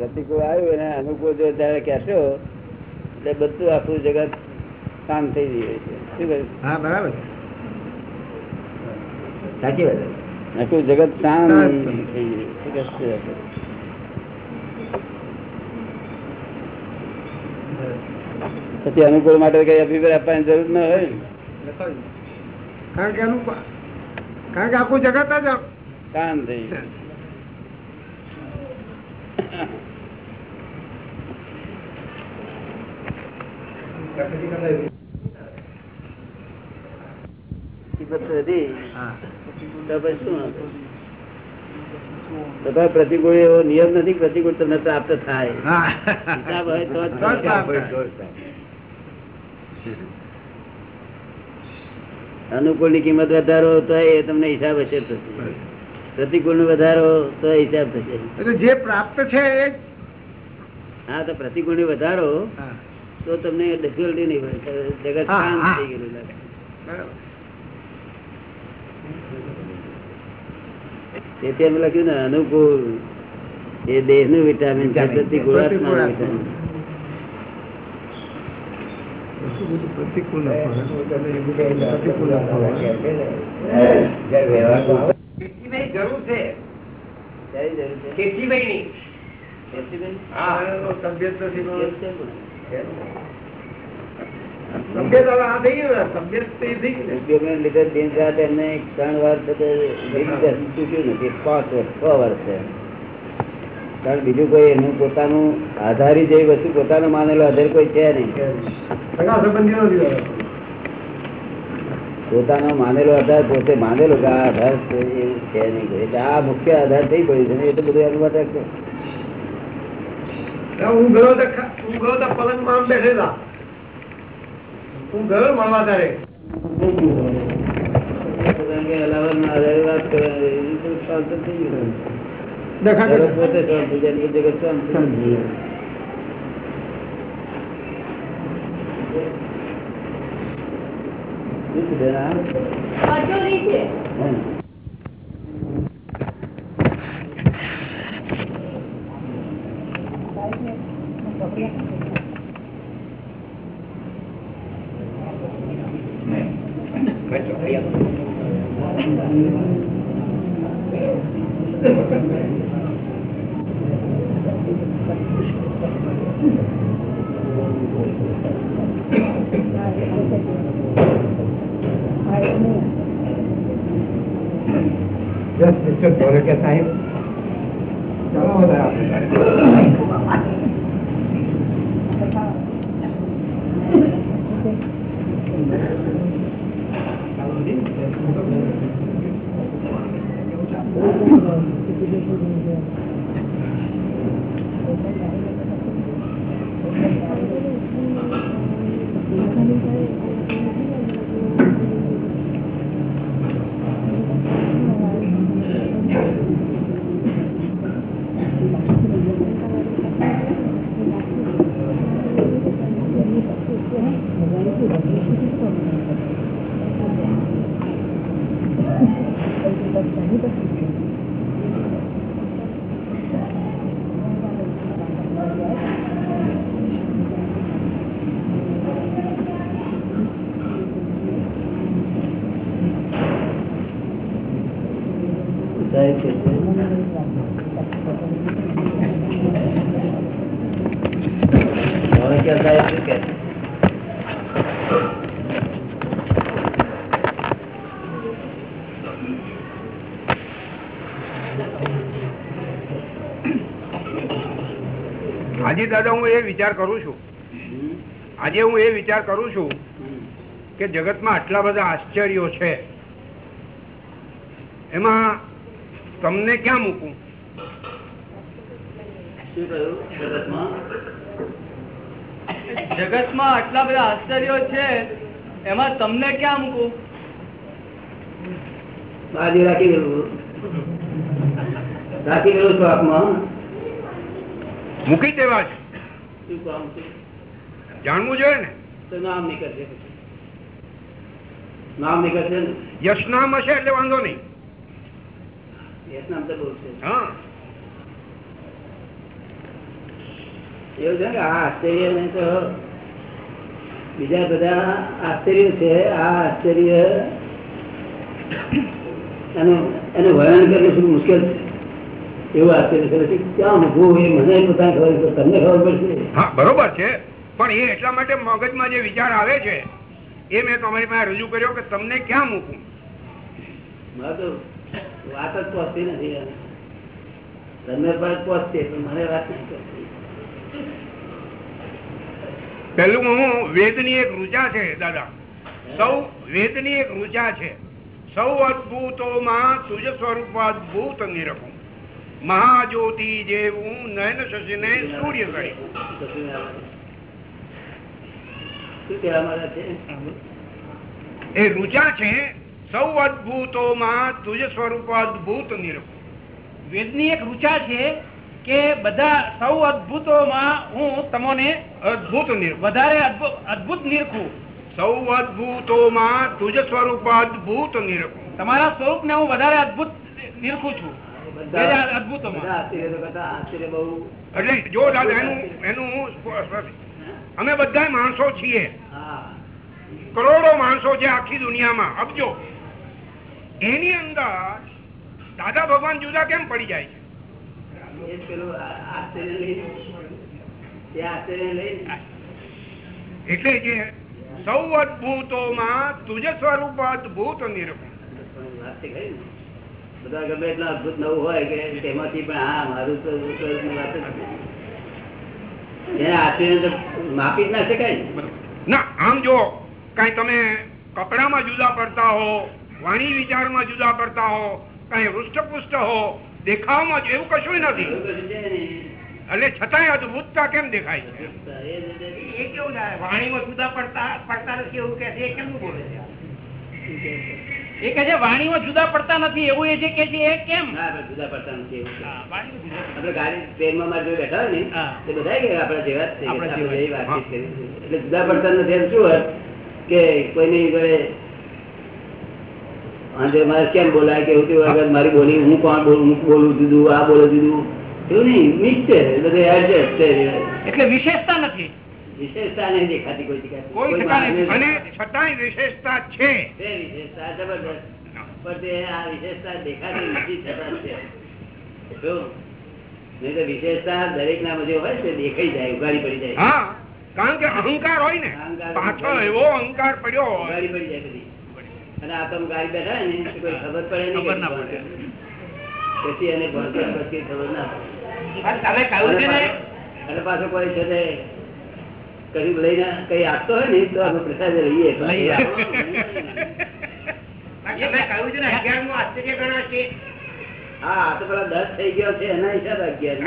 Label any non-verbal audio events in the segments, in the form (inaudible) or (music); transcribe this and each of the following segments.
પ્રતિકૂળ આવ્યું અને અનુકૂળ જો જયારે કહેશો એટલે બધું આખું જગત શાંત થઈ ગયું છે શું હા બરાબર સાચી વાત આખું જગત શાંત. થઈ ગયું? પછી અનુકૂળ માટે કઈ અભિપ્રાય આપવાની જરૂર ન હોય. કારણ કે કારણ કે આખું જગત જ શાંત થઈ ગયું કિંમત હતી હા. તો પછી શું હતું? તથા પ્રતિકૂળ એવો નિયમ નથી પ્રતિકૂળ તમને પ્રાપ્ત થાય. હિસાબ હોય તો. અનુકૂળની કિંમત વધારો તો એ તમને હિસાબ હશે પ્રતિકૂળનું વધારો તો હિસાબ થશે. જે પ્રાપ્ત છે હા તો પ્રતિકૂળની વધારો હા. તો તમને ડિફિકલ્ટી નહીં હોય જગત શાંત થઈ ગયેલું લાગે. તેથી અમે લખ્યું ને અનુકૂળ. એ દેહનું વિટામિન છે વિટામિન. પ્રતિકૂળ આત્માનું પ્રતિકૂળ વિટામિન જરૂર છે. ક્યારે જરૂર છે? ખેતીભાઈની. ખેતીભાઈ? હા. તબિયત નથી લીધે દિન રાત એમને ત્રણ વાર ચૂક્યું નથી પાંચ વર્ષ છ વર્ષ કારણ બીજું કોઈ એનું પોતાનું આધારી જે વસ્તુ પોતાનો માનેલો આધાર કોઈ છે નહીં. પોતાનો માનેલો આધાર પોતે માનેલો કે આ આધાર છે એવું છે નહીં. એટલે આ મુખ્ય આધાર થઈ પડ્યું છે એટલે એ તો બધું એનું માટે હું ગયો હું ગયો તો પલંગમાં આમ બેઠેલા હું ગયો મળવા તારે કારણ કે અલાવાના આધારે વાત કરવાની એ તો શાંત થઈ ગયું દેખા જગત કે- પોતે શાંત થઈ જાય એટલે જગત શાંત થઈ જાય. સમજી. શું કીધું આ? કચોરી છે હમ. સાહેબ ચાલો બધા આપણે. સાહેબ કે છે. ધોળકિયા સાહેબ શું કહે છે? આજે દાદા હું એ વિચાર કરું છું. આજે હું એ વિચાર કરું છું કે જગતમાં આટલા બધા આશ્ચર્યો છે. એમાં તમને ક્યાં મૂકું? જગતમાં? આટલા બધા આશ્ચર્યો છે એમાં તમને ક્યાં મૂકું? બાજુ રાખી દેવું. રાખી દેવું છું આપમાં. મૂકી દેવા છે શું કામ છે? જાણવું જોઈએ ને? તો નામ નીકળશે નામ નીકળશે ને? યશનામ હશે એટલે વાંધો નહીં. યશ નામ તો બહુ છે. હા. એવું છે કે આ આશ્ચર્ય નહીં તો બીજા બધા આશ્ચર્ય છે. આ આશ્ચર્ય એનું એનું વર્ણન કરવું શું મુશ્કેલ છે. એવું આશ્ચર્ય છે ક્યાં મૂકવું એ મને પોતાને ખબર છે તમને ખબર પડશે. હા બરોબર છે. પણ એ એટલા માટે મગજમાં જે વિચાર આવે છે એ મેં તમારી પાસે રજૂ કર્યો કે તમને ક્યાં મૂકું? વાત જ પહોંચતી નથી તમને પર પહોંચતી પણ મને વાત નહીં પેલું હું વેદની એક રૂચા છે દાદા. સૌ વેદની એક રૂચા છે. સૌ અદભૂતોમાં તુજ સ્વરૂપાદભૂત નિરખું. મહાજ્યોતિ જેવું નયન સૂર્ય કરી કશું ના માંગે છે? એ રૂચા છે સૌ અદભૂતોમાં તુજ સ્વરૂપાદભૂત નિરખું વેદની એક રૂચા છે કે બધા સૌ અદભુતોમાં હું તમને અદભુત વધારે અદભુત અદ્ભુત નિરખું. સૌ અદભૂતોમાં તુજ સ્વરૂપાદભૂત નિરખું તમારા સ્વરૂપને હું વધારે અદ્ભુત નિરખું છું. એટલે જો દાદા એનું એનું અમે બધા માણસો છીએ. કરોડો માણસો છે આખી દુનિયામાં. અબજો એની અંદર દાદા ભગવાન જુદા કેમ પડી જાય છે? એટલે જે સૌ અદભૂતોમાં તુજ સ્વરૂપ અદભુત નિરૂપણ વાત છે ખરી ને. બધા ગમે એટલા અદભુત નવું હોય કે તેમાંથી પણ હા મારું તો વાત જ એને આશ્ચર્ય તો માપી જ ના શકાય ના. આમ જો કઈ તમે કપડામાં જુદા પડતા હો વાણી વિચારમાં જુદા પડતા હો કઈ હૃષ્ટપુષ્ટ હો દેખાવમાં જ એવું કશું નથી. એટલે છતાંય અદભુતતા કેમ દેખાય છે? એ કેવું થાય વાણીમાં જુદા પડતા પડતા નથી એવું કે કેમનું બોલે છે? એ છે વાણીમાં જુદા પડતા નથી એવું એ જે કે છે એ કેમ? જુદા પડતા નથી. આપણે ગાડી ટ્રેનમાં મારે જો બેઠા ને એ બધા કે આપડા જેવા જ છે. એટલે જુદા પડતા નથી એમ શું હોય કે કોઈની જોડે આજે મારે કેમ બોલાય કે એવું વગર મારી બોલી હું કોણ બોલું હું બોલું દીધું આ બોલું દીધું એવું નહીં મિક્સ છે બધે એડજસ્ટ છે એટલે વિશેષતા નથી. વિશેષતા નહીં દેખાતી કોઈ જગ્યાએ. અને છતાંય વિશેષતા છે. વિશેષતા જબરદસ્ત પણ તે આ વિશેષતા દેખાતી નથી છતાં છે. નહીં તો વિશેષતા દરેક ના બધે હોય છે દેખાઈ જાય ઉઘાડી પડી જાય. હા કારણ કે અહંકાર હોય ને પાછળ એવો અહંકાર પડ્યો હોય. ઉઘાડી પડી જાય બધી. અને આ તમે ગાડી બેઠા ને કોઈ ખબર પડે ખબર ના પડે. પછી એને ભણતર પછી ખબર ના પડે. તમે કહ્યું છે ને? અને પાછો કોઈ છે કશું લઈને કઈ આપતો હોય ને તો અમે પ્રસાદ લઈએ. લઈ એ આવો. આપણો કહ્યું છે ને અગિયારમું આશ્ચર્ય ગણાશે હા તો પેલા દસ થઈ ગયો છે એના હિસાબે અગિયાર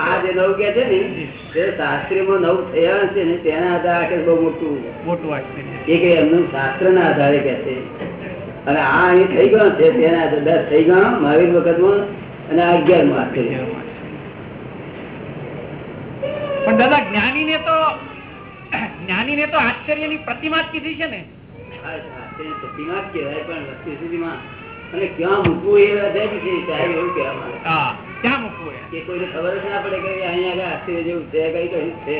આ જે નવ કે છે ને તે શાસ્ત્રીમાં નવ થયા છે ને તેના આધારે બહુ મોટું મોટું એ કે એમનું શાસ્ત્ર ના આધારે કે છે. અને આ અહીં થઈ ગયો છે તેના આધારે. દસ થઈ ગયો મહાવીર વખતમાં અને અગિયારમાં આશ્ચર્ય. પણ દાદા તો જ્ઞાનીને તો આશ્ચર્યની પ્રતિમા જ કીધી છે ને. પ્રતિમા જ કહેવાય પણ વસ્તુ સુધીમાં અને ક્યાં મૂકવું એ વધારે છે એવું કહેવા ક્યાં મૂકવું કે કોઈને ખબર જ ના પડે કે અહીંયા આગળ આશ્ચર્ય જેવું છે કઈ કઈ છે.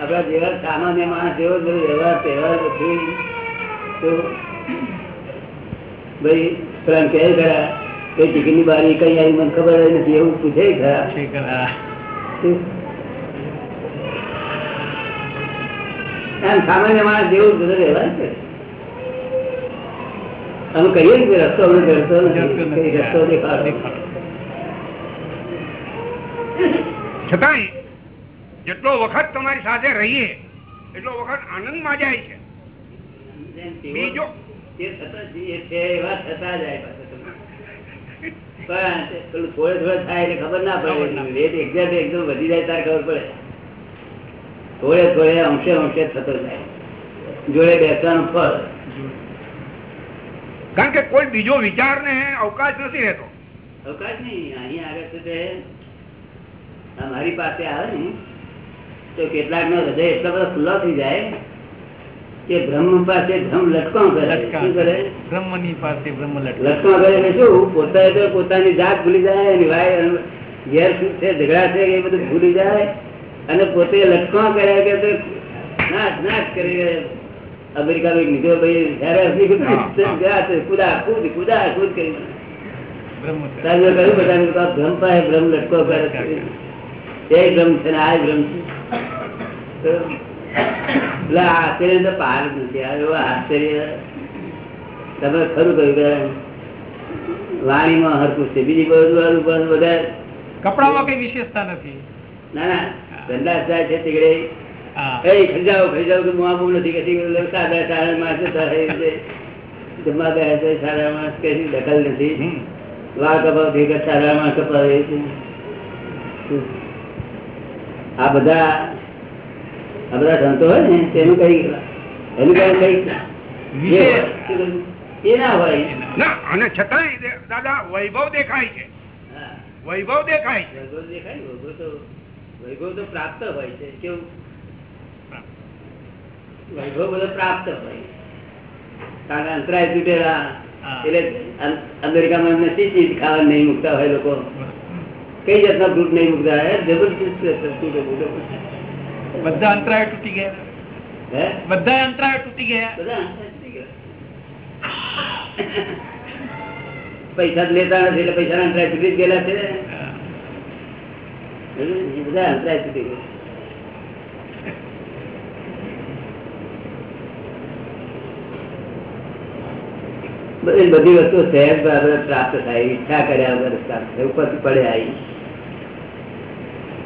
આપણા જેવા સામાન્ય માણસ જેવો બધો વ્યવહાર તહેવાર બધું. તો ભાઈ પેલા કહે ખરા કઈ ટિકિટની બારી કઈ આવી મને ખબર નથી એવું પૂછે ખરા. સામાન્ય માણસ જેવું બધું વ્યવહાર છે અમે કહીએ ને કે રસ્તો અમે રસ્તો રસ્તો છતાંય જેટલો વખત તમારી સાથે રહીએ એટલો વખત આનંદમાં જાય છે. બીજો એવા થતા જાય પણ પેલું થોડે થોડે થાય એટલે ખબર ના ખબર ના પડે. રેટ એક્ઝેક્ટ એકદમ વધી જાય ત્યારે ખબર પડે. થોડે થોડે અંશે અંશે થતો જાય જોડે બેસવાનું ફળ કારણ કે કોઈ બીજો વિચાર ને અવકાશ નથી રહેતો. અવકાશ નહીં અહીંયા આગળ છે તે આ મારી પાસે આવે ને તો કેટલાક નો હૃદય એટલા બધા ખુલ્લા થઈ જાય કે બ્રહ્મ પાસે બ્રહ્મ લટકો કરે. શું કરે? બ્રહ્મની પાસે બ્રહ્મ લટકા. લટકો કરે એટલે શું? પોતા તો પોતાની જાત ભૂલી જાય એની વાય ઘેર શું છે ઝઘડા છે એ બધું ભૂલી જાય? અને પોતે લટકા કર્યા કે તો નાશ નાચ કરી અમેરિકા નો નીકળ્યો ભાઈ કુદા કુદ કુદા કુદ કરી બ્રહ્મચર્ય. સાહેબે કહ્યું બધાને કે આ ભ્રમ પાસે ભ્રમ લટકો કરે છે. ભ્રમ છે ને આ ભ્રમ છે. એટલે આ આશ્ચર્ય તો પાર નથી આ આશ્ચર્ય. તમે ખરું કહ્યું કે વાણીમાં હરકું છે. બીજી બધું બધા કપડામાં કઈ વિશેષતા નથી? ના ના. ધંધા જાય છે તીકડે એ ખરીદાવો ખરીદાવો કે હું આવું નથી કહેતી. કે સારા માણસ સારા એ છે. જમવા ગયા છે સારા માણસ કઈ દખલ નથી. હમ. વાળ કપાવ ભેગા સારા માણસ કપાવે છે. આ બધા આ બધા સંતો હોય ને તેનું કઈ એનું કઈ કઈ એ ના હોય. અને છતાંય દાદા વૈભવ દેખાય છે. વૈભવ દેખાય છે. વૈભવ તો પ્રાપ્ત હોય છે. કેવું? વૈભવ બધો પ્રાપ્ત હોય. કારણ અંતરાય તૂટેલા. એટલે અમેરિકામાં એમને શી ચીજ ખાવા નહીં મૂકતા હોય લોકો? કઈ જાતના ફ્રૂટ નહીં મૂકતા હોય? જબરજસ્ત. બધા અંતરાય તૂટી ગયા. હે? બધા અંતરાય તૂટી ગયા. બધા અંતરાય તૂટી ગયા. પૈસા લેતા નથી એટલે પૈસા અંતરાય તૂટી જ ગયેલા છે. બધા વસ્તુ સહેજ બરાબર પ્રાપ્ત થાય, ઈચ્છા કર્યા વગર પ્રાપ્ત થાય, ઉપરથી પડે આવી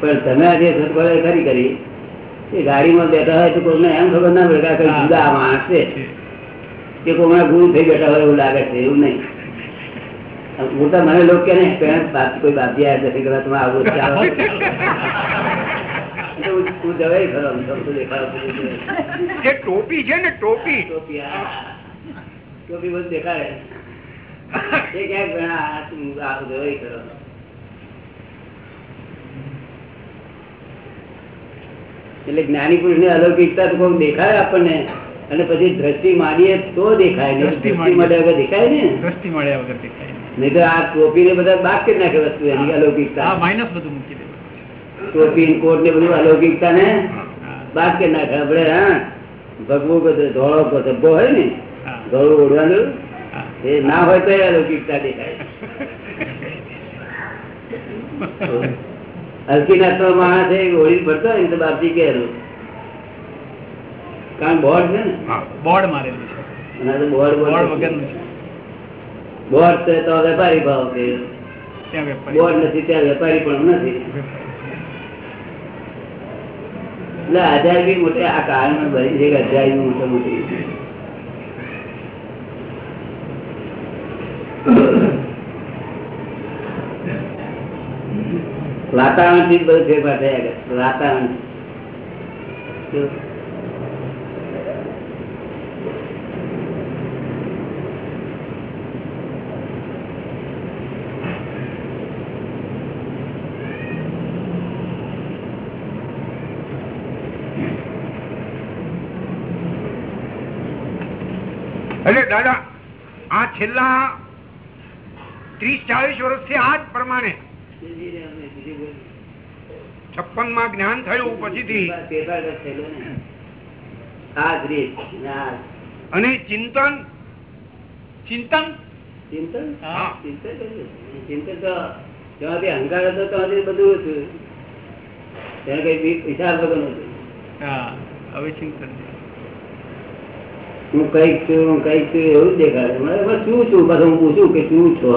પણ તમે આજે સદભાવે ખરી કરી એ ગાડીમાં બેઠા હોય તો કોઈને એમ ખબર ના પડે કે. જુદા માણસ છે. કે કોઈના ગુરુ થઈ બેઠા હોય એવું લાગે છે, એવું નહીં. હું તો મને લોકો કે ને બાપ કોઈ બાપજી આવ્યા નથી કરવા તમે આવું હું હું જવાય ખરો આમ દેખાડો બધું જોવાય. જે ટોપી છે ને ટોપી. ટોપી ટોપી બધું દેખાડે. એ ક્યાંક ઘણા આ જવાય ખરો. એટલે જ્ઞાની પુરુષની અલૌકિકતા તો કોઈ દેખાય આપણને. અને પછી દ્રષ્ટિ મારીએ તો દેખાય. નહીં દ્રષ્ટિ મળ્યા વગર દેખાય ને. દ્રષ્ટિ મળ્યા વગર દેખાય. નહીં. તો આ ટોપી ને બધા બાદ કરી નાખે વસ્તુ એની અલૌકિકતા. માઇનસ બધું મૂકી દે. ટોપી કોટ ને બધું અલૌકિકતા ને બાદ કરી નાખે. આપડે હા ભગવું કહે ધોળો ધબ્બો હોય ને ધોળું ઓઢવાનું. એ ના હોય તો એ અલૌકિકતા દેખાય. (laughs) હલકી નાખતો માણસ એ હોળી ભરતો હોય ને તો બાપજી કે કારણ બોર્ડ છે ને? બોર્ડ મારેલું છે. બોર્ડ બોર્ડ વગરનું છે. બોર્ડ છે તો વેપારી ભાવ છે. બોર્ડ નથી ત્યાં વેપારી પણ નથી. એટલે હજાર બી મોટે આ કાળમાં ભરી છે બી મોટે મોટી. વાતાવરણથી બધું ફેરફાર થયા વાતાવરણ શું? એટલે દાદા આ છેલ્લા ત્રીસ ચાલીસ વર્ષથી આ જ પ્રમાણે છપ્પનમાં જ્ઞાન થયું પછીથી. અને ચિંતન ચિંતન ચિંતન હા. ચિંતન તો તેમાંથી અહંકાર હતો ત્યાંથી બધું હતું ત્યાં કઈ વિચાર વગર હા હવે ચિંતન. હું કંઈક છું હું કંઈક છું એવું દેખાડે મને શું છું? પછી હું પૂછું કે શું છો?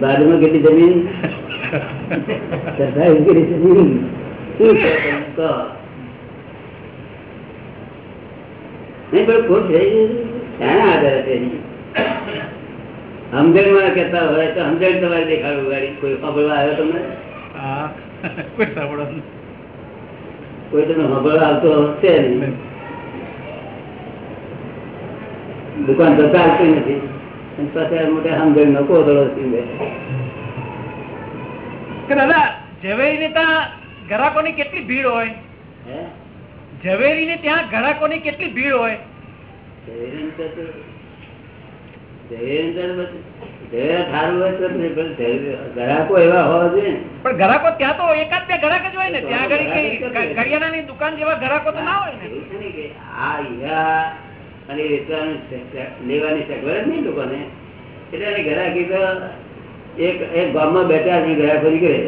બાજુમાં કેટલી જમીન? કેટલી જમીન? શું છે? તમે નહીં પણ ખુશ થઈ. શાના આધારે છે સમજણમાં કેતા હોય તો સમજણ તમારે દેખાડવું ગાડી કોઈ સાંભળવા આવ્યો તમને? કોઈ સાંભળવાનું કોઈ તમે સાંભળવા આવતો હશે નહીં. દુકાન તો ચાલતી નથી. અને મોટા સમજણ નો કોથળો કે દાદા ઝવેરી ને ત્યાં કેટલી ભીડ હોય? ઝવેરી ને કેટલી ભીડ હોય? ગ્રાહકો એવા હોવા જોઈએ પણ ગ્રાહકો ત્યાં તો એકાદ બે ગ્રાહક જ હોય ને? ત્યાં ગ્રાહક જ દુકાન જેવા ગ્રાહકો તો ના હોય ને? ને અને વેચવાનું લેવાની સગવડ જ નહીં લોકોને. એટલે એની ઘરાકી તો એક એક ગામમાં બેઠા છે ગ્રાહકો નીકળે.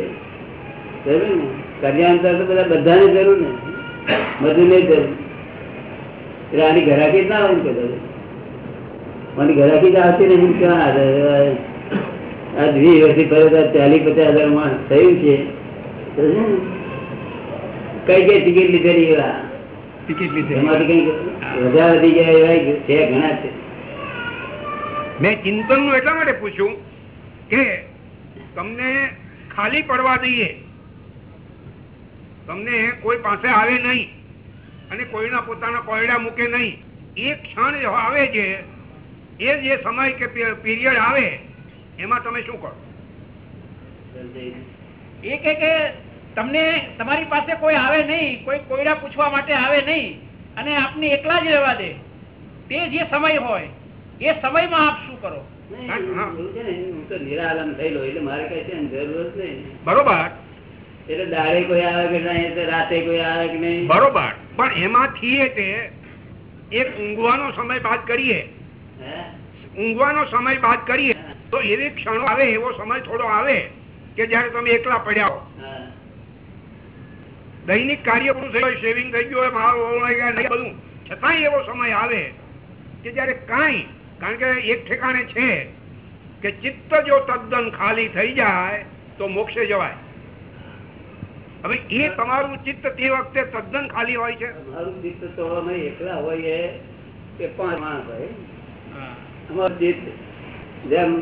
જરૂર ને? કલ્યાણ તો બધા બધાને જરૂર ને. બધું નહીં જરૂર. એટલે આની ઘરાકી જ ના હોય ને કદાચ આની ઘરાકી જ આવતી નહીં ક્યાં આવે? આ વીસ વર્ષથી પહેલા ચાલીસ પચાસ હજાર માણસ થયું છે. કઈ કઈ ટિકિટ લીધેલી ટિકિટ એમાંથી કઈ વધારે વધી ગયા એવા છે ઘણા છે. મેં ચિંતનનું એટલા માટે પૂછ્યું કે તમને ખાલી પડવા દઈએ. તમને કોઈ પાસે આવે નહીં અને કોઈના પોતાના કોયડા મૂકે નહીં. એ ક્ષણ આવે છે. એ જે સમય કે પીરિયડ આવે એમાં તમે શું કરો? એ કે તમને તમારી પાસે કોઈ આવે નહીં કોઈ કોયડા પૂછવા માટે આવે નહીં. અને આપને એકલા જ રહેવા દે. તે જે સમય હોય એ સમયમાં આપ શું કરો? નહીં, એવું છે ને હું તો નિરાલમ થયેલો એટલે મારે કઈ છે જરૂર જ નહીં. બરોબર. એટલે દાડે કોઈ આવે કે નહીં રાતે કોઈ આવે કે નહીં? બરોબર. પણ એમાંથી તે એક ઊંઘવાનો સમય બાદ કરીએ. ઊંઘવાનો સમય બાદ કરીએ. તો એવી ક્ષણો આવે એવો સમય થોડો આવે કે જયારે તમે એકલા પડ્યા હા. દૈનિક કાર્ય પૂરું થયું હોય શેવિંગ થઈ ગયું હોય બધું. છતાંય એવો સમય આવે કે જયારે કાંઈ કારણ કે એક ઠેકાણે છે કે ચિત્ત જો તદ્દન ખાલી થઈ જાય તો મોક્ષે જવાય. હવે એ તમારું ચિત્ત તે વખતે તદ્દન ખાલી હોય છે? અમારું ચિત્ત તો અમે એકલા હોઈએ કે પાંચ માણસ હોય. અમારું ચિત્ત જેમ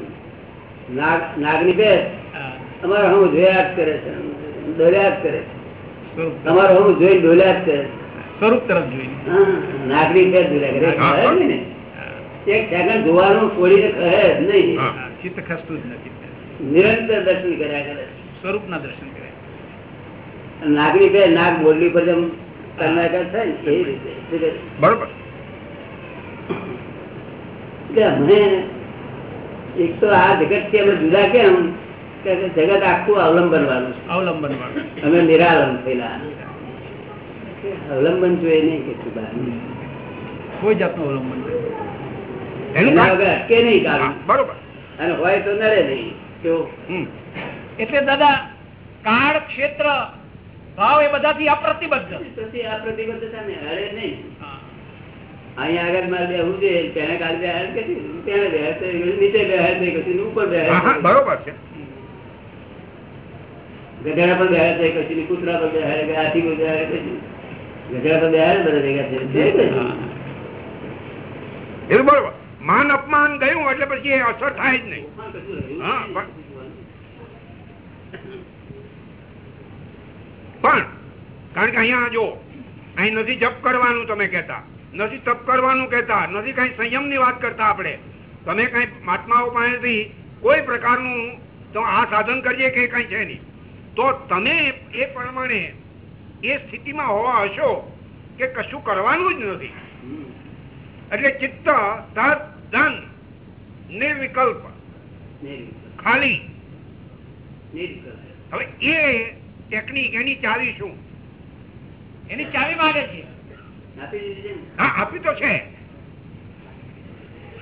નાગ નાગની બે અમારે હું જોયા જ કરે છે જ કરે છે. અમારે હું જોઈને ડોલ્યા છે. સ્વરૂપ તરફ જોઈને નાગરિક ડોલ્યા કરે. ને? એક સેકન્ડ જોવાનું છોડીને કહે જ નહીં. ચિત્ત ખસતું જ નથી. નિરંતર દર્શન કર્યા કરે. સ્વરૂપના દર્શન કર્યા નાગરિક નાગ બોલી પર જેમ કર્ણાટક થાય ને? એ રીતે. બરોબર. અમે એક તો આ જગતથી અમે જુદા કેમ? જગત આખું અવલંબન વાળું છે. અવલંબન વાળું અમે નિરાલંબ થયેલા અવલંબન જોઈએ નહીં કે બહાર. કોઈ જાતનું અવલંબન નથી એનું કારણ- વગર અટકે નહીં કામ? હા, બરોબર. અને હોય તો નડે નહીં. કેવું? એટલે દાદા કાળ ક્ષેત્ર ભાવ એ બધાથી અપ્રતિબદ્ધ. પછી આ પ્રતિબદ્ધતા ને હરે નહીં. અહીંયા આગળ મારે બેહવું છે તેને કાલે બેહાડ કે તેને બેહાડ નીચે બેહાડ નહીં કશું ઉપર બેહાડ. બરોબર છે. ગધેડા પણ બેહાડ છે કશું કૂતરા પણ બેહાડ કે હાથી પણ બેહાડ કશું. ગધેડા પણ બેહાડ બધા ભેગા છે બરોબર. માન અપમાન ગયું એટલે પછી અસર થાય જ નહીં. પણ કારણ કે અહીંયા જો અહીં નથી જપ કરવાનું તમે કહેતા. નથી તપ કરવાનું કહેતા. નથી કઈ સંયમની વાત કરતા આપણે. તમે કઈ મહાત્માઓ પાસેથી કોઈ પ્રકારનું તો આ સાધન કરીએ કે કઈ છે નહીં. તો તમે એ પ્રમાણે એ સ્થિતિમાં હોવા હશો કે કશું કરવાનું જ નથી. એટલે ચિત્ત ધન નિર્વિકલ્પ. ખાલી. હવે એ ટેકનિક એની ચાવી શું? એની ચાવી માગે છે? હા આપી તો છે.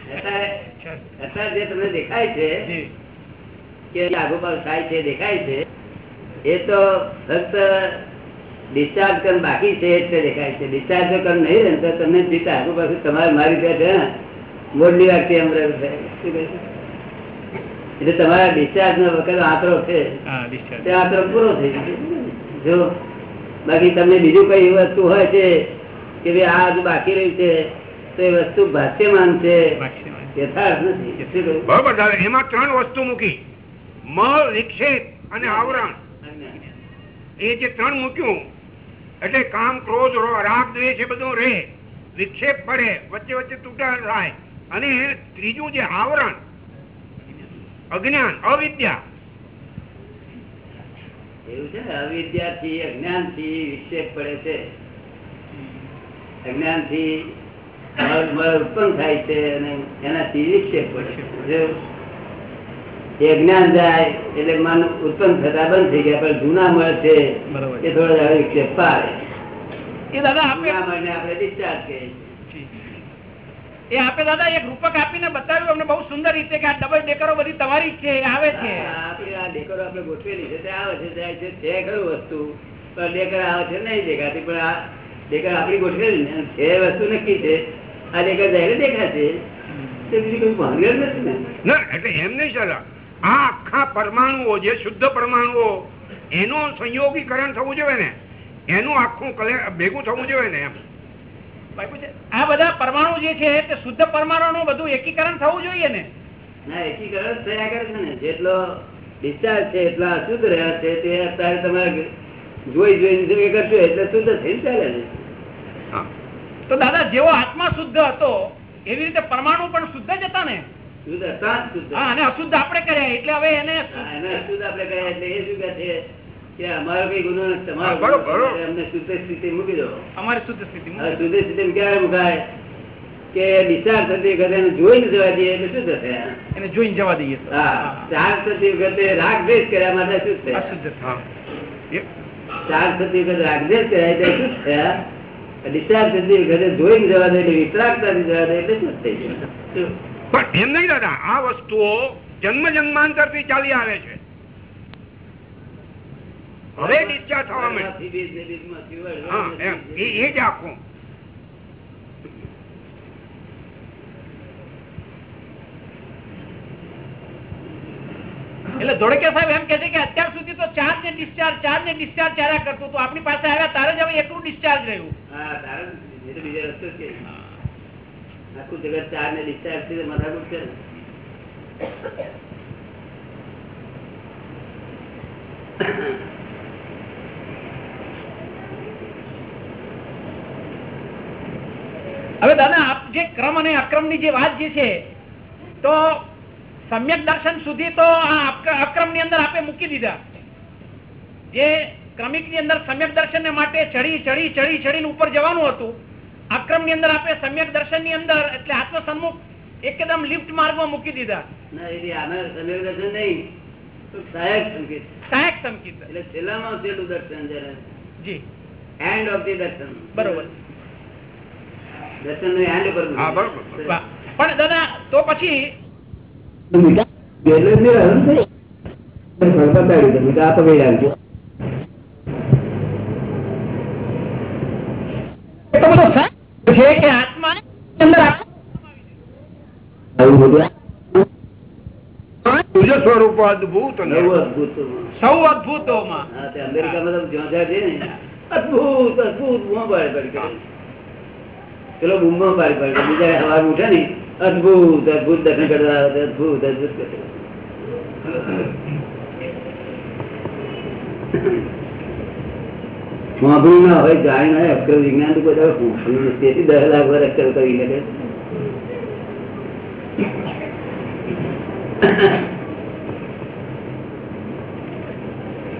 જે તમને દેખાય છે કે આગુ થાય છે દેખાય છે એ તો ફક્ત ડિસ્ચાર્જ કર બાકી છે એટલે દેખાય છે. ડિસ્ચાર્જ કર નહીં રહે તો તમને જીતા. આગળ પાછું તમારે મારી ત્યાં છે ને? મોડલી વાગતી એમ રહે? એટલે તમારા ડિસ્ચાર્જ નો વખત આંતરો છે. તે આંતરો પૂરો થઈ ગયો. જો બાકી તમને બીજું કઈ વસ્તુ હોય છે કે ભાઈ આ હજુ બાકી રહ્યું છે તો એ વસ્તુ ભાષ્યમાન છે. યથાર્થ નથી. બરોબર એમાં ત્રણ વસ્તુ મૂકી. મળ વિક્ષેપ અને આવરણ. એ જે ત્રણ મૂક્યું, એટલે કામ ક્રોધ રાગ, દ્વેષ એ બધું રહે. વિક્ષેપ પડે, વચ્ચે વચ્ચે તૂટા થાય. અને ત્રીજું જે આવરણ, અજ્ઞાન, અવિદ્યા. એવું છે ને અજ્ઞાનથી વિક્ષેપ પડે છે. અજ્ઞાનથી ઉત્પન્ન થાય છે અને એનાથી વિક્ષેપ પડે છે. એ જ્ઞાન જાય એટલે મન ઉત્પન્ન થતા બંધ થઈ ગયા પણ જૂના મળ છે. એ થોડા વિક્ષેપ પાડે. એ દાદા આપણે આપણે ડિસ્ચાર્જ કહીએ. એ આપે દાદા એક રૂપક આપીને બતાવ્યું અમને બહુ સુંદર રીતે કે આ ડબલ ડેકરો બધી તમારી છે આવે છે. આ આપણી આ ડેકરો આપણે ગોઠવેલી છે તે આવે છે જાય છે છે ખરું વસ્તુ પણ ડેકર આવે છે નહીં દેખાતી પણ આ ડેકર આપણી ગોઠવેલી ને છે વસ્તુ નક્કી છે. આ ડેકર જાય દેખાશે તે બીજું કોઈ ભાંગેલ નથી ને. ના એટલે એમ નહીં સર આ આખા પરમાણુઓ જે શુદ્ધ પરમાણુઓ એનું સંયોગીકરણ થવું જોઈએ ને. એનું આખું કલે- ભેગું થવું જોઈએ ને એમ. આ બધા પરમાણુ જે છે તે શુદ્ધ પરમાણુ બધું એકીકરણ થવું જોઈએ ને. ના એકીકરણ થયા કરે છે ને. જેટલો ડિસ્ચાર્જ છે એટલા અશુદ્ધ રહ્યા છે તે અત્યારે તમારે જોઈ જોઈને કરશો એટલે શુદ્ધ થઈને ચાલે છે. તો દાદા જેવો આત્મા શુદ્ધ હતો એવી રીતે પરમાણુ પણ શુદ્ધ જ હતા ને. અને અશુદ્ધ આપણે કર્યા એટલે હવે એને અશુદ્ધ આપણે કહ્યા એટલે એ શું કહે છે કે અમારો કઈ ગુનો નથી તમારો હા, બરોબર, ગુનો છે. બરોબર. અમને શુદ્ધ સ્થિતિ મૂકી દો. અમારી શુદ્ધ સ્થિતિ શુદ્ધ સ્થિતિ ક્યારે મુકાય? કે ડિસ્ચાર્જ થતી વખતે એને જોઈને જવા દઈએ એટલે શુદ્ધ થયા. એને જોઈને જવા દઈએ ચાર થતી વખતે રાગ દ્વેષ કર્યા માટે શું થયા. ચાર થતી વખતે રાગદ્વેષ કર્યા એટલે શું થયા. ડિસ્ચાર્જ થતી વખતે જોઈને જવા દે એટલે વિતરાગતા જવા દે એટલે શું થઈ ગયા શું? પણ એમ નહીં દાદા આ વસ્તુઓ જન્મ જન્માંતરથી ચાલી આવે છે. હવે ડિસ્ચાર્જ થવા એમ. એ જ આખું. એટલે ધોળકિયા સાહેબ એમ કે છે કે અત્યાર સુધી તો ચાર્જ ને ડિસ્ચાર્જ ચાર્જ ને ડિસ્ચાર્જ ચાલ્યા કરતું તો આપણી પાસે આવ્યા તારે જ હવે એકલું ડિસ્ચાર્જ રહ્યું. હા તારે બીજા રસ્તો કે આખું જગત ચાર ને ડિસ્ચાર્જથી માથાકૂટ છે હવે દાદા, આપ જે ક્રમ અને અક્રમની જે વાત જે છે, તો સમ્યક દર્શન સુધી તો અક્રમની અંદર આપે મૂકી દીધા. જે ક્રમિકની અંદર સમ્યક દર્શન માટે ચડી ચડી ચડી, ચડીને ઉપર જવાનું હતું અક્રમની અંદર આપણે સમ્યક દર્શનની અંદર એટલે આત્મ સન્મુખ એકદમ લિફ્ટ માર્ગમાં મૂકી દીધા. પણ દાદા તો પછી તો બધો છે કે આત્મા સ્વરૂપ અદભુત નવું અદભુત સૌ અદભુતોમાં. હા તે અમેરિકામાં જ્યાં જ્યાં છે ને અદભુત અદભુત બૂમો કરે. કરે. ઉઠે ને અદભુત અદભુત દર્શન કરતા અદભુત અદભુત કરે. સાંભળ્યું ના હોય જાણી હોય અક્ષર વિજ્ઞાન તો બધા સાંભળ્યું તેથી દસ લાખ વાર અક્ષર કરી શકે.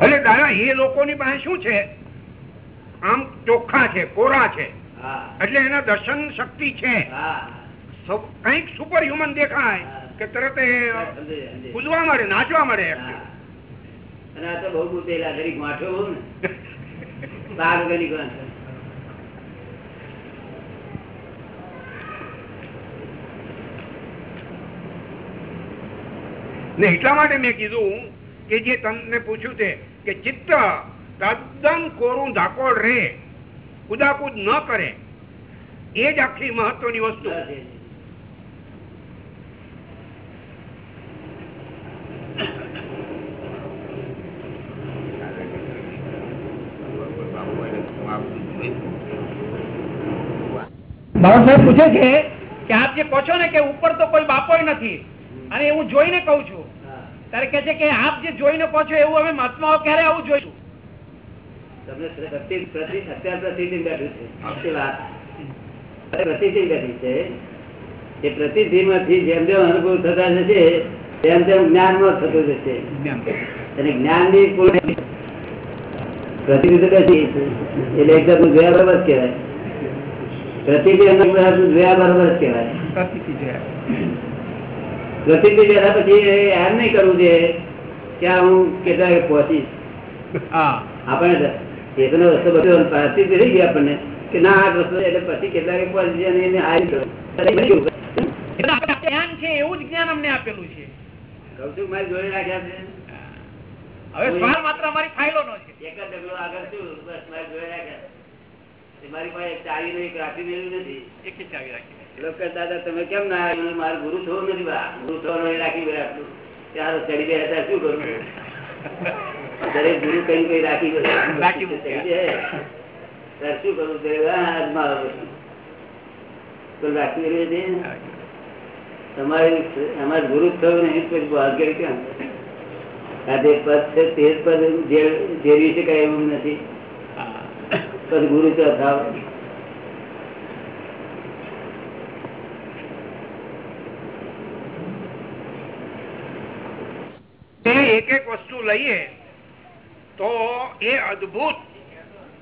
અરે દાદા એ લોકોની પાસે શું છે? આમ ચોખ્ખા છે કોરા છે. એટલે એના દર્શન શક્તિ છે. કંઈક કંઈક સુપર હ્યુમન દેખાય કે તરત એ. કૂદવા મળે નાચવા મળે અને આ તો બહુ વાંઠો બહુ ને. (laughs) બાર વાંઠો ને. એટલા માટે મેં કીધું કે જે તમને પૂછ્યું છે કે ચિત્ત તદ્દન કોરું ધાકોડ રહે કુદાકુદ ન કરે એ જ આખી મહત્વની વસ્તુ. બાબા સાહેબ પૂછે છે કે આપ જે કહો છો ને કે ઉપર તો કોઈ બાપો નથી અને હું જોઈને કઉ છું. ત્યારે કે છે કે આપ જે જોઈને કહો છો એવું અમે મહાત્માઓ ક્યારે આવું જોઈશું? તમને પ્રતિ પ્રતિ અત્યાર પ્રતિદિન બેઠું છે. પ્રતિદિન બેઠી છે. એ પ્રતિદિનમાંથી જેમ જેમ અનુભવ થતા જશે તેમ તેમ જ્ઞાનમાં થતું જશે. અને જ્ઞાનની પૂર્ણ પ્રતિદિન તો બેઠી છે. એટલે એકદમ જોયા બરાબર જ કહેવાય. પ્રતિદિન અનુભવ જોયા બરાબર જ કહેવાય. પ્રસિદ્ધિ પછી એમ નહીં કરવું છે કે હું કેટલા પહોંચીશ. આપણે ચેતનો રસ્તો બધો પ્રસિદ્ધિ થઈ ગઈ આપણને કે ના આ રસ્તો એટલે પછી કેટલા પહોંચી અને એને આપણે જ્ઞાન છે એવું જ જ્ઞાન અમને આપેલું છે. કૌશિક મારી જોડે રાખ્યા છે. હવે સ્વાર માત્ર અમારી ફાઇલો નો છે. એક જ ડગલો આગળ છું બસ મારી જોડે રાખ્યા મારી પાસે એક ચાવી નહીં રાખી મેળવી નથી એક ચાવી રાખી લોકો દાદા તમે કેમ ના આવ્યું મારે ગુરુ થવું નથી બા ગુરુ થવાનું રાખી મેળવે ત્યારે ચડી ગયા હતા શું કરું દરેક ગુરુ કઈ કઈ રાખી ગયું. રાખી મૂકે. ચડી જાય. ત્યારે શું કરવું હાથમાં આવે છે. તો રાખી મેળવી છે તમારે અમારે ગુરુ થયું નહીં પછી ભાગ્ય કેમ આ જે પદ છે તે જ પદ જે- વિશે કઈ એવું નથી. પછી ગુરુ તો થાવ એક એક વસ્તુ લઈએ તો એ અદભુત.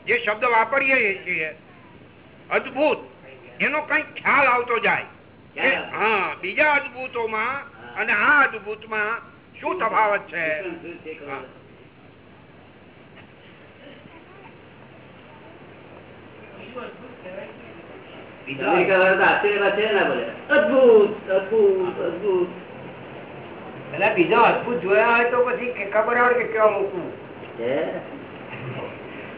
જે શબ્દ વાપરીએ છીએ અદભુત. એનો કઈ ખ્યાલ આવતો જાય. હા બીજા અદ્ભુતોમાં અને આ અદ્ભુતમાં શું તફાવત છે શું છે ખબર? અમેરિકા વાળા તો આશ્ચર્યમાં છે ના બોલે અદ્ભુત અદ્ભુત અદ્ભુત એટલે બીજો અદભુત જોયા હોય તો પછી ખબર આવે કે કેવા મૂકવું.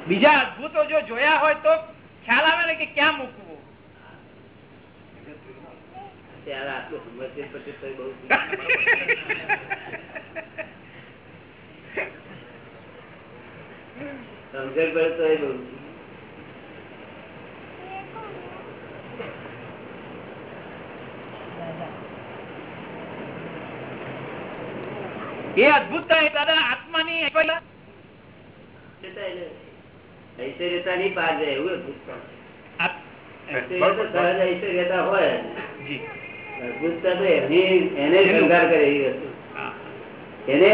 બીજા અદભુતો જો જોયા હોય તો ખ્યાલ આવે ને કે ક્યાં મૂકવું. (laughs) સમજણ પડે તો એ અદભુતતા એ દાદા આત્માની પાર જાય એવું સહજ ઐશ્વર્યતા હોય. જ. તો એની એને. શણગાર કરે એવી વસ્તુ. એને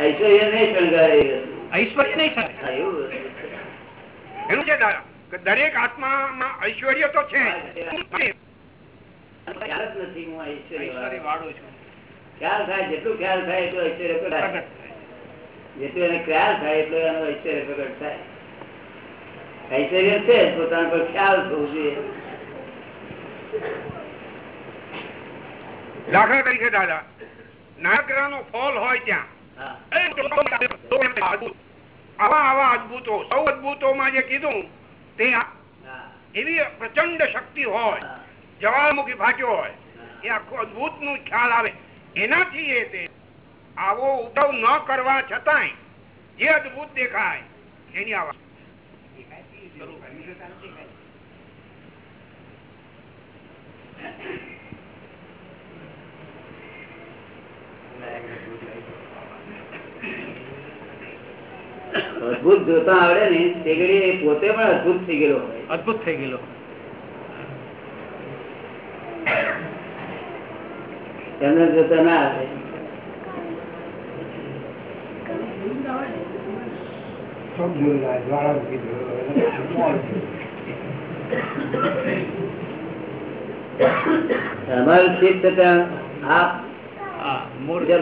ઐશ્વર્ય ને શણગાર એવી વસ્તુ. ઐશ્વર્ય નહીં હા, એવું છે. દાદા. દરેક આત્મામાં ઐશ્વર્ય તો છે ખ્યાલ જ નથી હું ઐશ્વર્ય ઐશ્વર્ય વાળો છું. ખ્યાલ થાય જેટલું ખ્યાલ થાય એટલું ઐશ્વર્ય પ્રગટ જેટલું એને ખ્યાલ થાય એટલું એનો ઐશ્વર્ય પ્રગટ થાય. ઐશ્વર્ય છે પોતાના પર ખ્યાલ થવું જોઈએ. દાખલા તરીકે દાદા નાગરા નો ફોલ હોય ત્યાં. આવા આવા અદભુતો સૌ અદભુતોમાં જે કીધું તે એવી પ્રચંડ શક્તિ હોય જવાળામુખી ફાટ્યો હોય એ આખું અદભુતનું ખ્યાલ આવે. એનાથી એ તે આવો ઉદવ ન કરવા છતાંય જે અદભુત દેખાય એની આવા અદભુત જોતા આવડે ને તે પોતે પણ અદભુત થઈ ગયેલો અદભુત થઈ ગયેલો એમને જોતા ના આવે. અમારું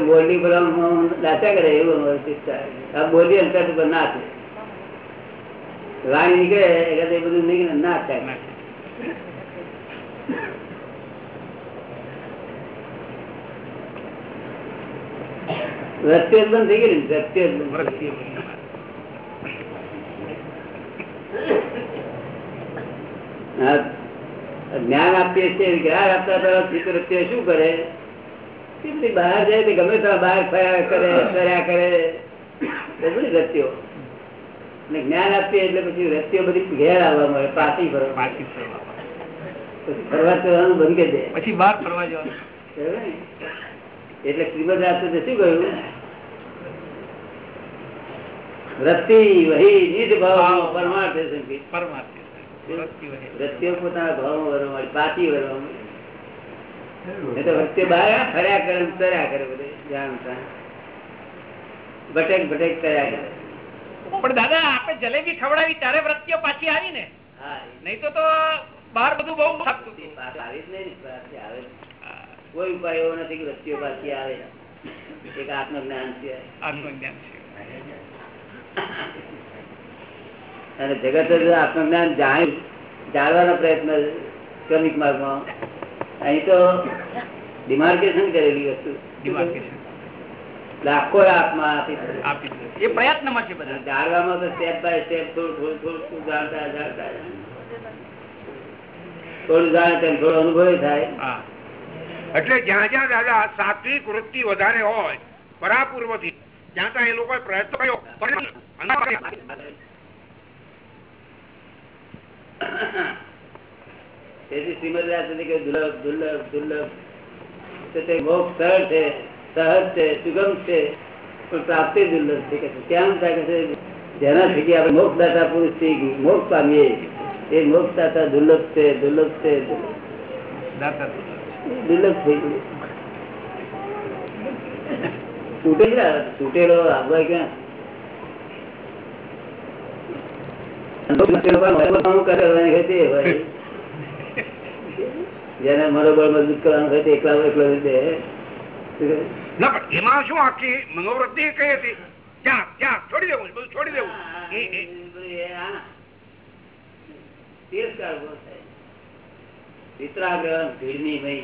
બોલી બોલવા દાચા કરે એવું અમારું બોલી અંતર ના છે વાણી નીકળે એટલે બધું નીકળે ના થાય. રસ્તે થઈ ગયું ને, રસ્તે જ્ઞાન આપીએ છીએ જ્ઞાન આપતા પેલા ચિત્તવૃત્તિઓ શું કરે? બહાર જાય તો ગમે ત્યાં બહાર ફર્યા કરે ફર્યા કરે બધું રત્યો અને જ્ઞાન આપીએ એટલે પછી રત્યો બધી ઘેર આવવા મળે પાછી ફરવા પાછી ફરવા. પછી ફરવા જવાનું બંધ કરી દે. પછી બહાર ફરવા જવાનું? એટલે શ્રીમદ શાસ્ત્રે શું કહ્યું? રસ્તી વહી નિજ ભાવ પરમાર્થ સંકેત. પરમાર્થ વૃત્તિ પોતાના ભાવ વરવા પાછી વરવા તો વચ્ચે બહાર ફર્યા કરે તર્યા કરે બધે જાણતા ભટેક ભટેક કર્યા કરે. પણ દાદા આપણે જલેબી ખવડાવી ત્યારે વૃત્તિઓ પાછી આવી ને? હા. નહીં તો તો બહાર બધું બહુ થતું. આવી જ નહીં આવે કોઈ ઉપાય એવો નથી કે વૃત્તિઓ પાછી આવે. એક આત્મજ્ઞાન છે આત્મજ્ઞાન છે અને જગત જ આત્મજ્ઞાન જાણી જાણવાનો પ્રયત્ન ક્રમિક માર્ગમાં. અહીં તો ડિમાર્કેશન કરેલી વસ્તુ. લાખો આત્મા. એ પ્રયત્નમાં છે બધા. જાણવામાં તો સ્ટેપ બાય સ્ટેપ થોડું થોડું થોડું જાણતા જાણતા. થોડું જાણે તેમ થોડો અનુભવ થાય. એટલે જ્યાં જ્યાં દાદા સાત્વિક વૃત્તિ વધારે હોય પરાપૂર્વ થી ત્યાં એ લોકોએ પ્રયત્ન કર્યો પણ તેથી શ્રીમદ કે દુર્લભ દુર્લભ દુર્લભ. તે મોક્ષ સરળ છે સહજ છે સુગમ છે પણ પ્રાપ્તિ દુર્લભ છે. કે કેમ થાય કે જેના થકી આપણે મોક્ષ દાતા પુરુષથી મોક્ષ પામીએ એ મોક્ષ દાતા દુર્લભ છે. દુર્લભ છે. દુર્લભ થઈ ગયું. તૂટે છે તૂટેલો આગળ ક્યાં? જેને મનોબળ મજબૂત કરવાનું હોય એકલા એકલો રીતે ના પણ એમાં શું આખી મનોવૃત્તિ કઈ હતી? ત્યાં ત્યાં છોડી દેવું બધું છોડી દેવું. તિરસ્કાર ભીડની મય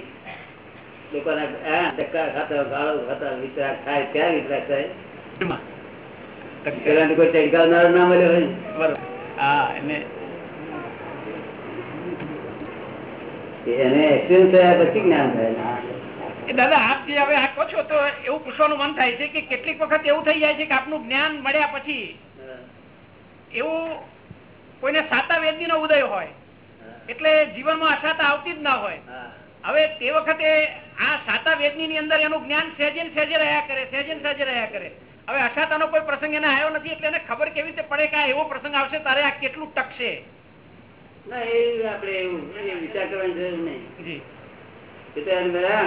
લોકોના ધક્કા ખાતા ગાળો ખાતા વિતરાક થાય ક્યાં વિતરાક થાય? પેલા કોઈ ચડકાવનાર ના મળ્યો હોય હા એને એને થયા પછી જ્ઞાન થાય. દાદા આપ જે હવે આ છો તો એવું પૂછવાનું મન થાય છે કે કેટલીક વખત એવું થઈ જાય છે કે આપનું જ્ઞાન મળ્યા પછી એવું કોઈને સાતા વેદની નો ઉદય હોય. એટલે જીવનમાં અસાતા આવતી જ ના હોય. હવે તે વખતે આ સાતા વેદની ની અંદર એનું જ્ઞાન સહેજે સહેજે રહ્યા કરે સહેજે સહેજે રહ્યા કરે. હવે અસાતાનો કોઈ પ્રસંગ એને આવ્યો નથી એટલે એને ખબર કેવી રીતે પડે કે આ એવો પ્રસંગ આવશે તારે આ કેટલું ટકશે? ના એ આપણે એવું વિચાર કરવાની જરૂર નહીં. જી. એ તો એમ બધા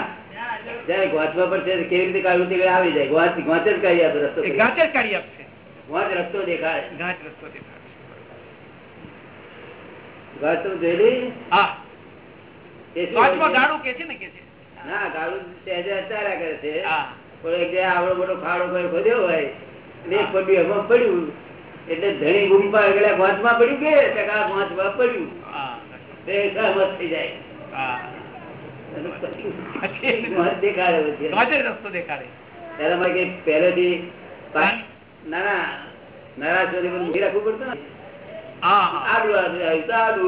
જયારે ગોચવા પર છે કેવી રીતે કાઢવું આવી જાય. ગોચ ગોચ જ કાઢી આપે રસ્તો ગાંચે જ કાઢી આપશે. ગોચ રસ્તો દેખાય. ગાંચ રસ્તો દેખાડશે. ગોચ તો જોયેલી હા. ને ગાળું સહેજે કરે છે. પણ એક આવડો મોટો ખાડો કોઈ ખોદ્યો હોય ને પડ્યું એમાં પડ્યું એટલે ધણી પાડે એટલે વાંચમાં પડ્યું કે ટકા વાંચમાં પડ્યું? તે સહમત થઈ જાય.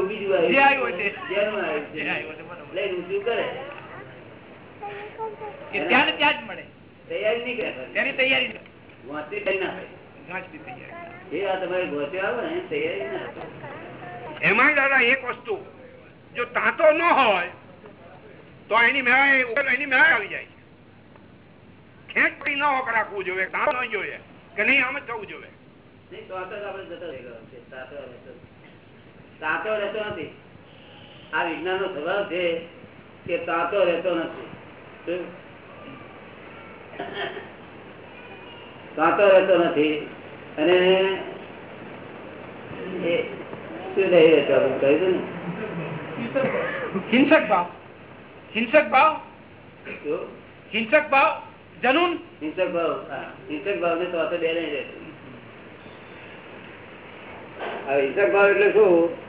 બીજું લઈને ઊંચું કરે. એ ત્યાં જ મળે. તૈયારી નહીં કરે. તેની તૈયારી વાંચી કઈ ના થાય એ આ તમારે ગોચે આવે ને તૈયારી ના હોય. દાદા એક વસ્તુ જો તાંતો ન હોય તો એની ઉપર એની આવી જાય ખેંચ પડી ન હોક રાખવું જોઈએ તાંતો ન જોઈએ કે નહીં આમ જ થવું જોઈએ. નહીં, તો આપણે જતો તાતો રહેતો નથી. આ વિજ્ઞાન નો સ્વભાવ છે કે તાતો રહેતો નથી. તાતો રહેતો નથી. અને શું નહીં રહેતો આપણે? કહી દઉં ને. હિંસક ભાવ. હિંસક ભાવ? હિંસક ભાવ? જનુન? હિંસક ભાવ. હિંસક ભાવ ને તો બે નહીં રહેતું હિંસક ભાવ એટલે શું?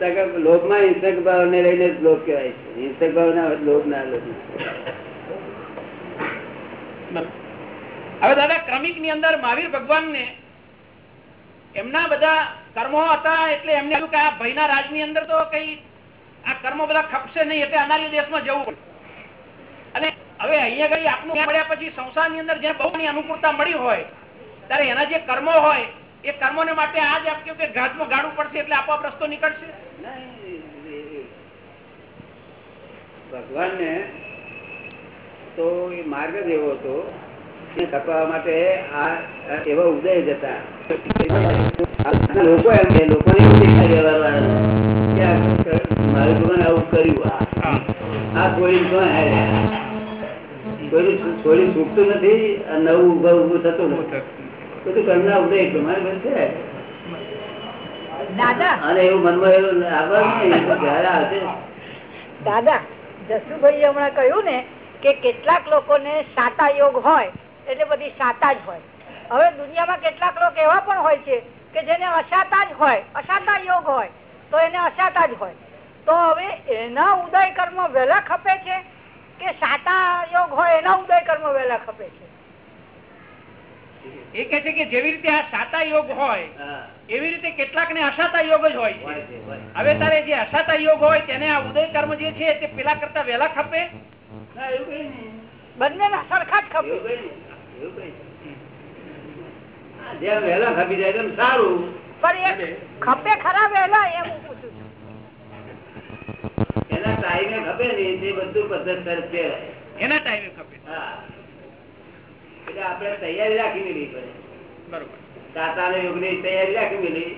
લોભમાં હિંસક ભાવ ને લઈને જ લોભ કહેવાય છે. હિંસક ભાવ ના લોભ ના લોભ હવે દાદા ક્રમિકની અંદર મહાવીર ભગવાન ને એમના બધા કર્મો હતા એટલે એમને કે આ ભયના રાજની અંદર તો કઈ આ કર્મો બધા ખપશે નહીં, એટલે અનાર્ય દેશમાં જવું પડે. અને હવે અહીંયા આગળ જ્ઞાન મળ્યા પછી સંસારની અંદર જે બહુની અનુકૂળતા મળી હોય, ત્યારે એના જે કર્મો હોય એ કર્મોને માટે આ જ આપ્યું કે ઘાટમાં ગાડું પડશે એટલે આપોઆપ રસ્તો નીકળશે? ભગવાન ને તો એ માર્ગ જ એવો હતો તપાવવા માટે આ એવા ઉદય જ હતા. લોકો એમ કે, લોકોને એવું દેખાય મારું ભગવાન આવું કર્યું. આ કોઈ આ છોડી છૂટતું નથી નવું ઊભા ઉભું થતું નથી. બધું કરના ઉદય પ્રમાણે છે? દાદા. અને એવું મનમાં એવું આવવાનું નહીં આવશે દાદા જસુભાઈ હમણાં કહ્યું ને કે કેટલાક લોકોને સાતા યોગ હોય એટલે બધી સાતા જ હોય. હવે દુનિયામાં કેટલાક લોકો એવા પણ હોય છે કે જેને અસાતા જ હોય અસાતા યોગ હોય તો એને અસાતા જ હોય. તો હવે એના ઉદય કર્મ વહેલા ખપે છે કે સાતા યોગ હોય એના ઉદય કર્મ વહેલા ખપે છે? એ કે છે કે જેવી રીતે આ સાતા યોગ હોય એવી રીતે કેટલાક ને અસાતા યોગ જ હોય છે. હવે તારે જે અસાતા યોગ હોય તેને આ ઉદય કર્મ જે છે તે પેલા કરતા વહેલા ખપે? ના, એવું કઈ નહીં. બંનેના સરખા જ ખપે. એવું કઈ નહીં. એવું કઈ નહીં. હા, જેમ વહેલા ખપી જાય તેમ સારું. પણ એ ખપે ખરા વહેલા એમ પૂછું એના ટાઈમે ખપે ને તે બધું કહેવાય એના ટાઈમે ખપે. હા. એટલે આપણે તૈયારી રાખી મેળવી પડે. બરોબર. દાતાને યોગની તૈયારી રાખી મેળવી.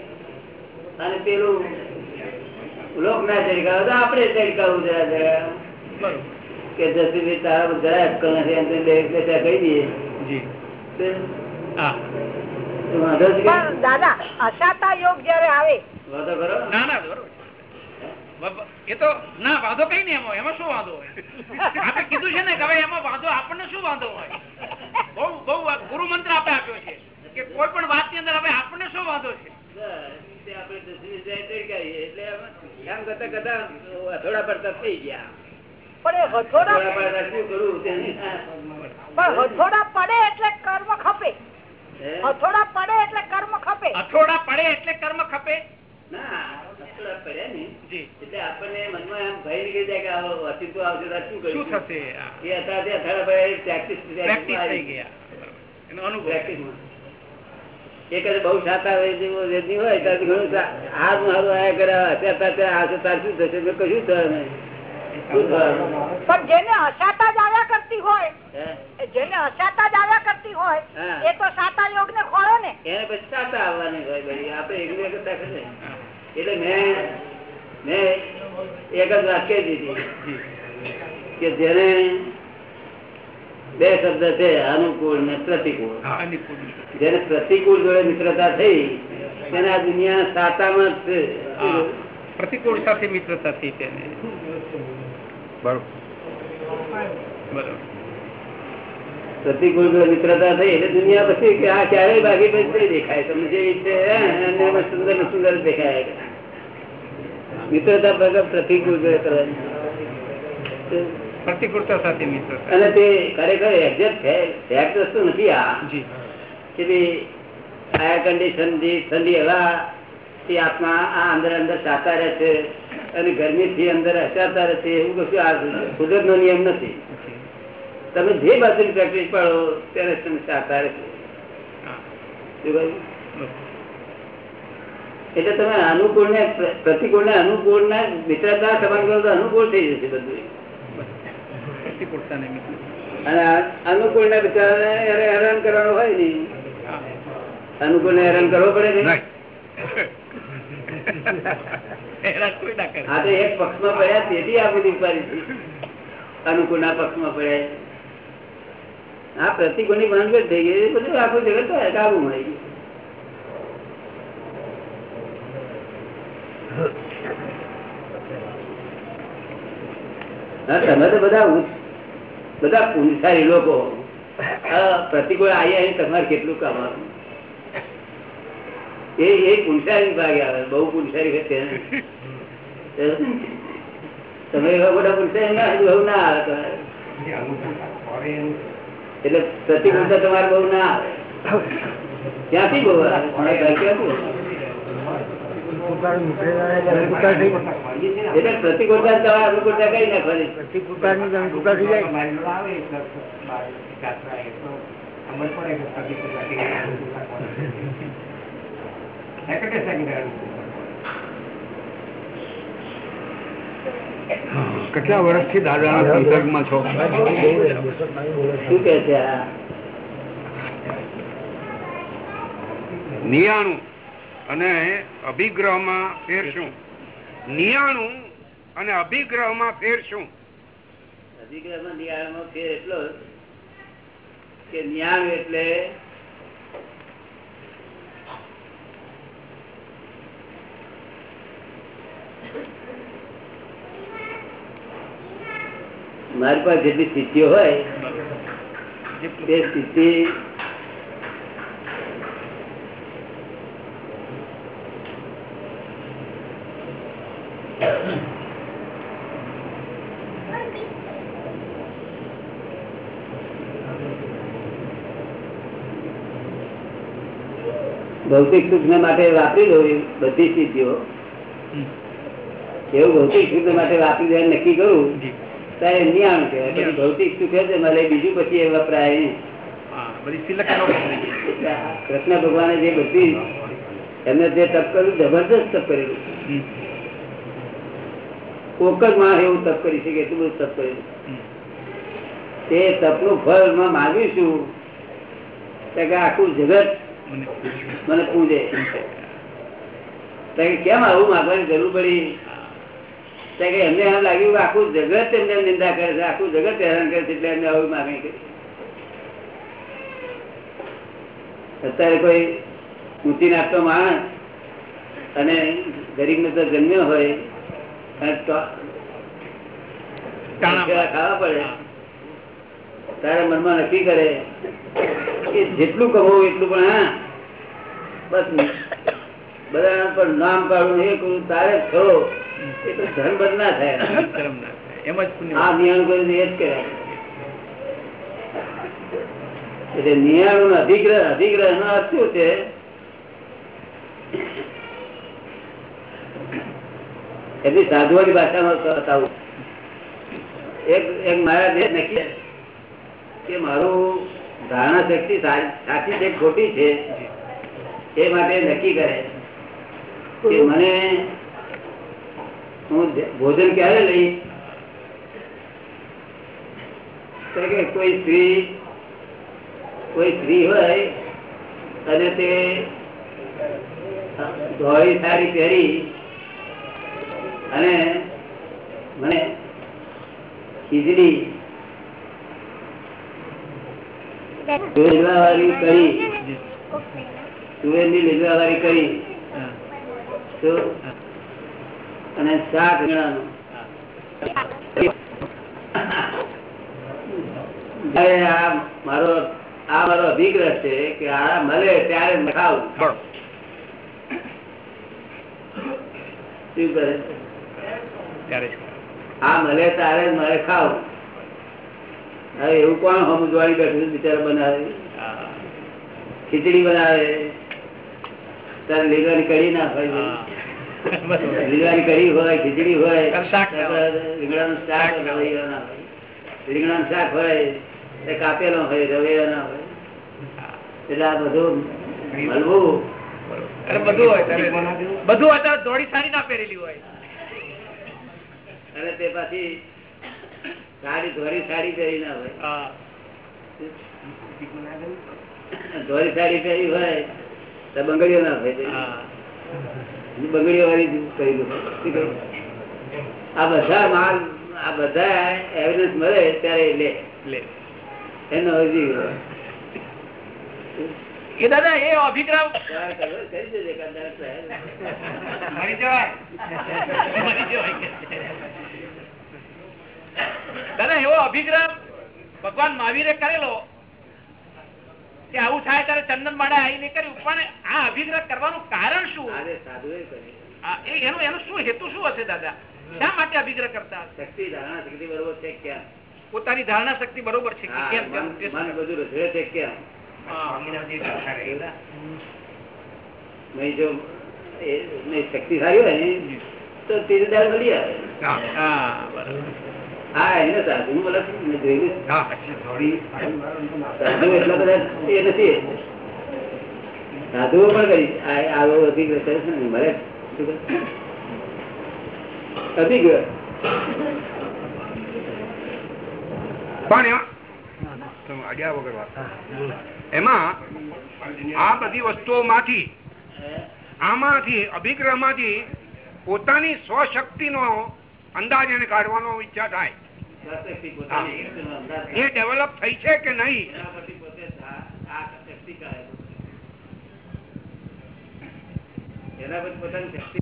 અને પેલું લોક ના ચડકાવ તો આપણે ચડકાવું જરા જરા. બરોબર. કે જસીભાઈ તારા જરા અટકલ નથી એમ બે બેટા કહી દઈએ. દાદા અસાતા યોગ જયારે આવે વાંધો કરો ના ના બરોબર એ તો ના વાંધો કઈ નહીં એમાં એમાં શું વાંધો હોય? આપણે કીધું છે ને કે હવે એમાં વાંધો આપણને શું વાંધો હોય? બહુ બહુ ગુરુ મંત્ર આપણે આપ્યો છે કે કોઈ પણ વાતની અંદર હવે આપણને શું વાંધો છે? અથોડા પડે એટલે કર્મ ખપે? અથોડા પડ્યા ને એટલે આપણને મનમાં એમ ભય નીકળી જાય કે આવો અસ્તિત્વ આવશે શું શું થશે? એ અત્યારે અથાડા પડ્યા પ્રેક્ટિસ થઈ ગયા. એનો અનુભવ પ્રેક્ટિસમાં. એ બહુ સાતા હોય જેવો વેદની હોય ત્યારથી ઘણું સા- હારું હારું આયા કરે અત્યારે તાર તાર શું થશે? મેં કશું થયું નહીં. પણ જેને અસાતા જ આવ્યા કરતી હોય જેને અસાતા જ આવ્યા કરતી હોય હા. એ તો સાતા યોગ ને ખોળે ને એને પછી સાતા આવવાની હોય બધી આપણે એકલું એક જ રાખે છે. મેં મેં એક જ વાક્ય દીધી કે જેને બે શબ્દ છે અનુકૂળ ને પ્રતિકૂળ. જેને પ્રતિકૂળ જોડે મિત્રતા થઈ તેને આ દુનિયા સાતામાં જ છે. પ્રતિકૂળ સાથે મિત્રતા થઈ તેને. પ્રતિકૂળ જો મિત્રતા થઈ એટલે દુનિયા પછી કે આ ક્યારેય બાકી પછી દેખાય. તમને જે એમાં સુંદર ને સુંદર દેખાય. મિત્રતા પ્રગટ પ્રતિકૂળ કરવાની પ્રતિકૂળતા સાથે મિત્રતા. અને તે ખરેખર એક્ઝેક્ટ છે ફેક્ટ વસ્તુ નથી આ. કે ભાઈ એર કન્ડિશન જે ઠંડી હવા થી આત્મા આ અંદર અંદર સાતા રહે છે અને ગરમી થી અંદર હસાતા રહે છે એવું કશું આ કુદરત નો નિયમ નથી. તમે જે બાજુ પ્રેક્ટિસ પાડો ત્યારે તમે સાતા રહે છે હા. શું. એટલે તમે અનુકૂળ ને પ્ર- પ્રતિકૂળ ને અનુકૂળ ને મિત્રતા સમાન કરો તો અનુકૂળ થઈ જશે બધું. ને અને અનુકૂળ ને બિચારા હેરાન કરવાનું હોય ને અનુકૂળ ને હેરાન કરવો પડે હા ના કરે. આ તો એક પક્ષમાં પડ્યા તેથી આ બધી ઉપાધિ થઈ અનુકૂળના પક્ષમાં પડ્યા. આ પ્રતિકૂળની ભાનગડ થઈ ગઈ બધું આખું જગત આવું કાબુ મળી ગયું હા, તમે તો બધા બધા પુંસારી લોકો. પ્રતિકૂળ આવી આવી તમારે કેટલું કમાવાનું એ એ પુંસારી ભાગે આવે, બહુ હોય તમે એવા બધા પુરુષો ના બહુ ના આવે તમારે. એટલે પ્રતિકૂળતા તમારે બહુ ના આવે. ક્યાંથી બહુ આવે? ક્યાંથી? એટલે પ્રતિકૂળતા તમારે અનુકૂળતા કઈ નાખવાની? કેટલા વર્ષથી દાદાના સંસર્ગમાં છો? શું કે છે નિયાણું. અને અભિગ્રહમાં ફેર શું નિયાણું અને અભિગ્રહમાં ફેર શું? અધિક્રમમાં નિયાળમાં ફેર એટલો કે નિયાળ એટલે મારી પાસે જેટલી સ્થિતિઓ હોય, તે સ્થિતિ ભૌતિક સુખ માટે વાપરી દઉં બધી સ્થિતિઓ એવું ભૌતિક સુખ માટે વાપરી દે નક્કી કરું ત્યારે નિયાણ કહેવાય ભૌતિક સુખ છે મળે બીજું પછી એ વપરાય નો કૃષ્ણ ભગવાને જે બધી એમને જે તપ કર્યું જબરદસ્ત તપ કરેલું. કોક જ માણસ એવું તપ કરી શકે એટલું બધું તપ કરેલું. તે તપનું ફળમાં માગ્યું છું કે આખું જગત મને પૂજે કેમ આવું માગવાની જરૂર પડી? કે એમને એમ લાગ્યું કે આખું જગત એમને નિંદા કરે છે આખું જગત હેરાન કરે છે એટલે એમને આવું માગણી કરી. અત્યારે કોઈ ઊંચી નાખતો માણસ અને ગરીબ ને તો જન્મ્યો હોય અને ખાવા પડે. તારે મનમાં નક્કી કરે કે જેટલું કહો એટલું પણ હા. બસ બધા પર નામ કાઢું એ કરું તારે જ એ તો ધર્મ ના થાય. એમ જ આ નિયમ કર્યું એ જ કહેવાય. એટલે નિયાણું નો અધિગ્રહ અધિગ્રહ નો અર્થ શું છે? એમની સાધુઓની ભાષામાં બતાવું. એક એક મારા દેશ નક્કી કે મારું ધારણા શક્તિ સાચી છે, ખોટી છે, એ માટે નક્કી કરે. કે મને હું ભોજન ક્યારે લઈશ? કે કોઈ સ્ત્રી કોઈ સ્ત્રી હોય અને તે ધોળી સારી પહેરી અને મને ખીચડી લીલવાવાળી કરી. તુવેરની લીલવાવાળી કરી. તો અને શાક રીંગણાનું આ મારો આ મારો અભિગ્રહ છે કે આ મળે ત્યારે ખાવું શું કરે આ મળે ત્યારે મારે ખાવું. હવે એવું કોણ સમજવાની બેઠું બિચારા બનાવે. ખીચડી બનાવે. તારે લીલવાની કરી ના હોય. લીલવાની કઢી હોય ખીચડી હોય. રીંગણાનું શાક. રવૈયા ના હોય. રીંગણાનું શાક હોય એ કાપેલો હોય રવૈયા ના હોય. એટલે આ બધું મળવું બધું હોય બધું અત્યારે ત્યારે ધોળી સાડી ના પહેરેલી હોય. અને તે પાછી સાડી ધોરી સાડી પહેરી ના હોય. ધોરી સાડી પહેરી હોય તો બંગડીઓ ના હોય બંગડીઓ વાળી કરેલું દઉં આ બધા માલ આ બધા એવિડન્સ મળે ત્યારે લે. લે. એનો હજી એ દાદા એ સવારે કરી દેજે કદાચ મરી જવાય. મરી જવાય. કે. દાદા એવો અભિગ્રહ ભગવાન મહાવીરે કરેલો કે આવું થાય ત્યારે ચંદન માળા આવીને કર્યું. પણ આ અભિગ્રહ કરવાનું કારણ શું? આજે સાધુએ કરી આ એ- એનું એનું શું હેતુ શું હશે દાદા? શા માટે અભિગ્રહ કરતા શક્તિ ધારણા શક્તિ બરોબર છે ક્યાં પોતાની ધારણા શક્તિ બરોબર છે કેમ? મન કેમ બધું રઝળે છે જો શક્તિ સારી હોય ને તો ત્રીજી મળી આવે. હા. હા બરાબર હા એને સાધુ બોલે જોયેલું સાધુ એટલા બધા એ નથી. સાધુઓ પણ કરી આવો ને મળે અધિગ્રહ પણ એમાં- આ બધી વસ્તુઓમાંથી આમાંથી અભિગ્રહમાંથી પોતાની સ્વશક્તિનો અંદાજ એને કાઢવાનો ઈચ્છા થાય એ ડેવલપ થઈ છે કે નહીં. એના પછી પોતાની શક્તિ